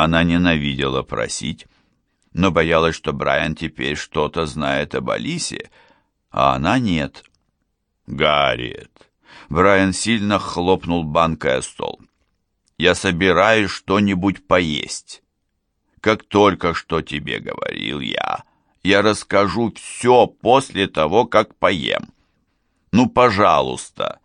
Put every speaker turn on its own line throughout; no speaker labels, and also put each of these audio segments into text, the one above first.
Она ненавидела просить, но боялась, что Брайан теперь что-то знает об Алисе, а она нет. «Гарриет!» Брайан сильно хлопнул банкой о стол. «Я собираюсь что-нибудь поесть. Как только что тебе говорил я, я расскажу все после того, как поем. Ну, пожалуйста,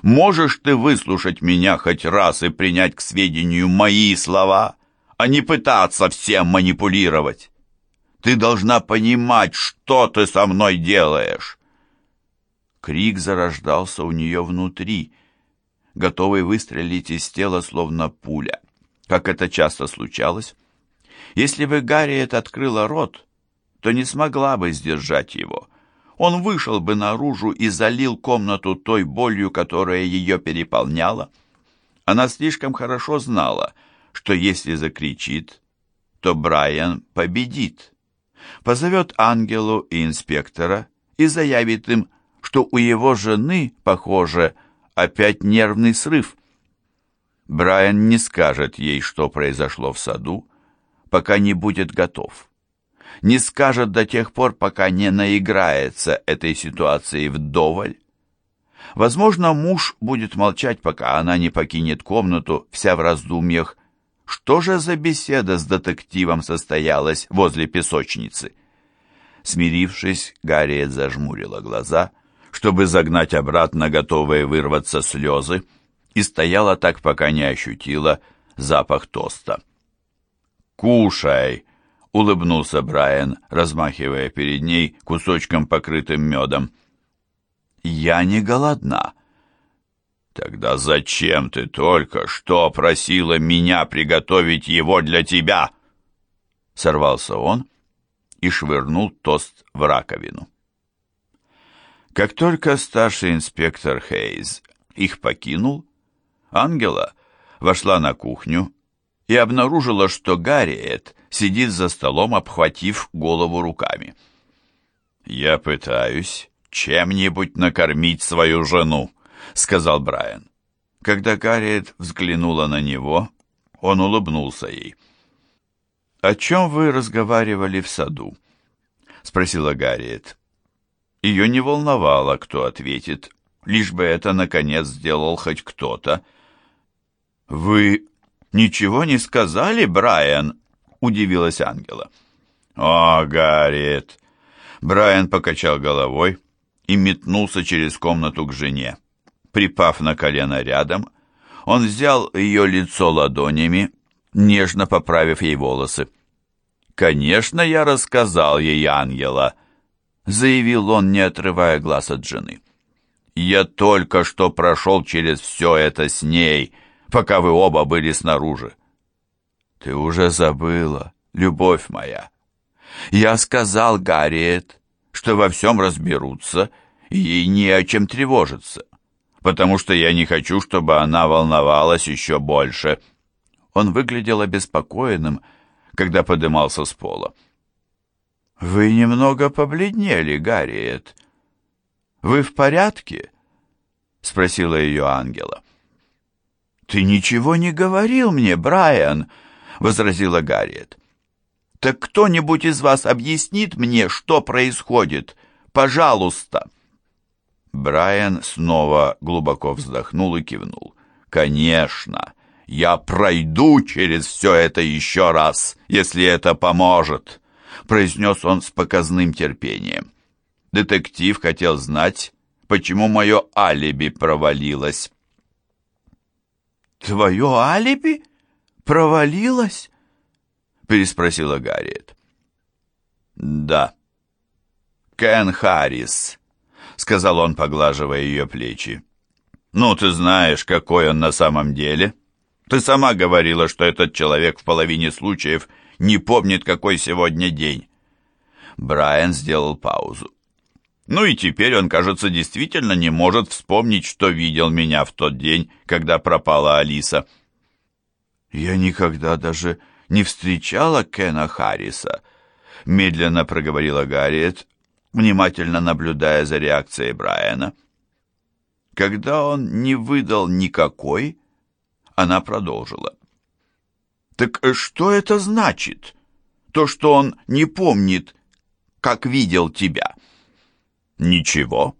можешь ты выслушать меня хоть раз и принять к сведению мои слова, а не пытаться всем манипулировать? Ты должна понимать, что ты со мной делаешь. Крик зарождался у нее внутри, готовый выстрелить из тела, словно пуля, как это часто случалось. Если бы Гарриет открыла рот, то не смогла бы сдержать его. Он вышел бы наружу и залил комнату той болью, которая ее переполняла. Она слишком хорошо знала, что если закричит, то Брайан победит. Позовет Ангелу и инспектора и заявит им, что у его жены, похоже, опять нервный срыв. Брайан не скажет ей, что произошло в саду, пока не будет готов. Не скажет до тех пор, пока не наиграется этой ситуацией вдоволь. Возможно, муж будет молчать, пока она не покинет комнату, вся в раздумьях. Что же за беседа с детективом состоялась возле песочницы? Смирившись, Гарриет зажмурила глаза — чтобы загнать обратно готовые вырваться слезы, и стояла так, пока не ощутила запах тоста. «Кушай!» — улыбнулся Брайан, размахивая перед ней кусочком, покрытым медом. «Я не голодна». «Тогда зачем ты только что просила меня приготовить его для тебя?» Сорвался он и швырнул тост в раковину. Как только старший инспектор Хейз их покинул, Ангела вошла на кухню и обнаружила, что Гарриет сидит за столом, обхватив голову руками. «Я пытаюсь чем-нибудь накормить свою жену», — сказал Брайан. Когда Гарриет взглянула на него, он улыбнулся ей. «О чем вы разговаривали в саду?» — спросила Гарриет. Ее не волновало, кто ответит, лишь бы это, наконец, сделал хоть кто-то. «Вы ничего не сказали, Брайан?» — удивилась Ангела. «О, Гарриет!» Брайан покачал головой и метнулся через комнату к жене. Припав на колено рядом, он взял ее лицо ладонями, нежно поправив ей волосы. «Конечно, я рассказал ей, Ангела», заявил он, не отрывая глаз от жены. «Я только что прошел через все это с ней, пока вы оба были снаружи». «Ты уже забыла, любовь моя. Я сказал Гарриет, что во всем разберутся, и не о чем тревожиться, потому что я не хочу, чтобы она волновалась еще больше». Он выглядел обеспокоенным, когда подымался с пола. «Вы немного побледнели, Гарриет. Вы в порядке?» — спросила ее ангела. «Ты ничего не говорил мне, Брайан», — возразила Гарриет. «Так кто-нибудь из вас объяснит мне, что происходит? Пожалуйста!» Брайан снова глубоко вздохнул и кивнул. «Конечно, я пройду через все это еще раз, если это поможет!» произнес он с показным терпением. Детектив хотел знать, почему мое алиби провалилось. «Твое алиби провалилось?» переспросила Гарриет. «Да». «Кен Харрис», — сказал он, поглаживая ее плечи. «Ну, ты знаешь, какой он на самом деле. Ты сама говорила, что этот человек в половине случаев — не помнит, какой сегодня день. Брайан сделал паузу. Ну и теперь он, кажется, действительно не может вспомнить, что видел меня в тот день, когда пропала Алиса. Я никогда даже не встречала Кена Харриса, медленно проговорила Гарриет, внимательно наблюдая за реакцией Брайана. Когда он не выдал никакой, она продолжила. Так что это значит? То, что он не помнит, как видел тебя. Ничего.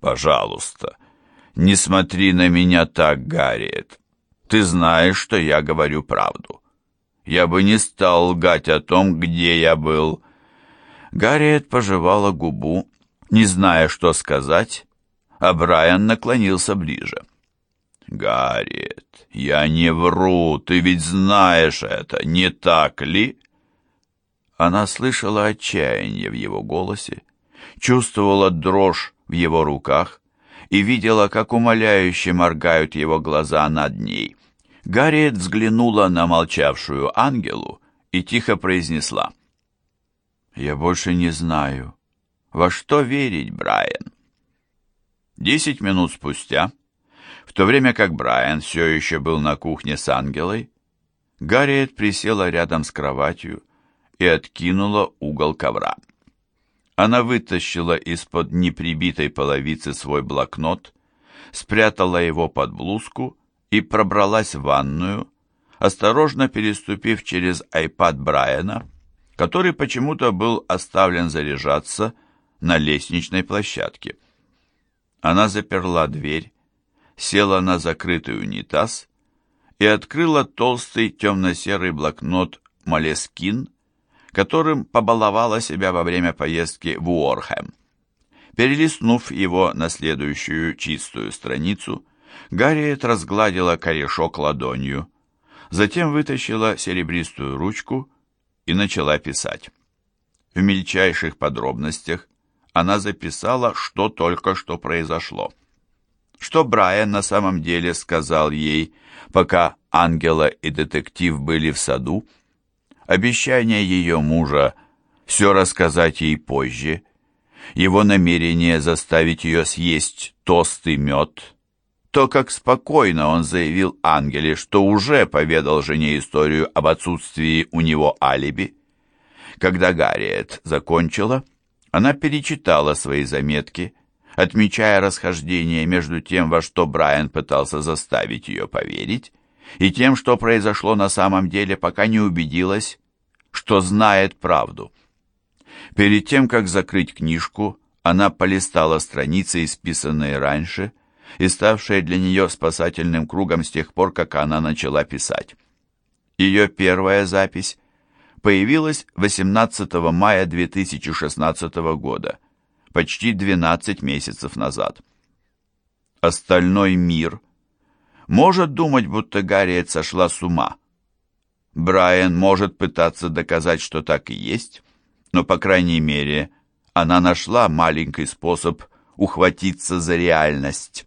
Пожалуйста, не смотри на меня так, Гарриет. Ты знаешь, что я говорю правду. Я бы не стал лгать о том, где я был. Гарриет пожевала губу, не зная, что сказать, а Брайан наклонился ближе. «Гарриет, я не вру, ты ведь знаешь это, не так ли?» Она слышала отчаяние в его голосе, чувствовала дрожь в его руках и видела, как умоляюще моргают его глаза над ней. Гарриет взглянула на молчавшую ангелу и тихо произнесла. «Я больше не знаю, во что верить, Брайан?» Десять минут спустя, в то время как Брайан все еще был на кухне с ангелой, Гарриет присела рядом с кроватью и откинула угол ковра. Она вытащила из-под неприбитой половицы свой блокнот, спрятала его под блузку и пробралась в ванную, осторожно переступив через айпад Брайана, который почему-то был оставлен заряжаться на лестничной площадке. Она заперла дверь, села на закрытый унитаз и открыла толстый темно-серый блокнот «Молескин», которым побаловала себя во время поездки в Уорхэм. Перелистнув его на следующую чистую страницу, Гарриет разгладила корешок ладонью, затем вытащила серебристую ручку и начала писать. В мельчайших подробностях она записала, что только что произошло. Что Брайан на самом деле сказал ей, пока Ангела и детектив были в саду, обещание ее мужа все рассказать ей позже, его намерение заставить ее съесть тост и мед, то, как спокойно он заявил Ангеле, что уже поведал жене историю об отсутствии у него алиби. Когда Гарриет закончила, она перечитала свои заметки, отмечая расхождение между тем, во что Брайан пытался заставить ее поверить, и тем, что произошло на самом деле, пока не убедилась, что знает правду. Перед тем, как закрыть книжку, она полистала страницы, исписанные раньше, и ставшие для нее спасательным кругом с тех пор, как она начала писать. Ее первая запись появилась 18 мая 2016 года, почти 12 месяцев назад. Остальной мир может думать, будто Гарриет сошла с ума. Брайан может пытаться доказать, что так и есть, но, по крайней мере, она нашла маленький способ ухватиться за реальность.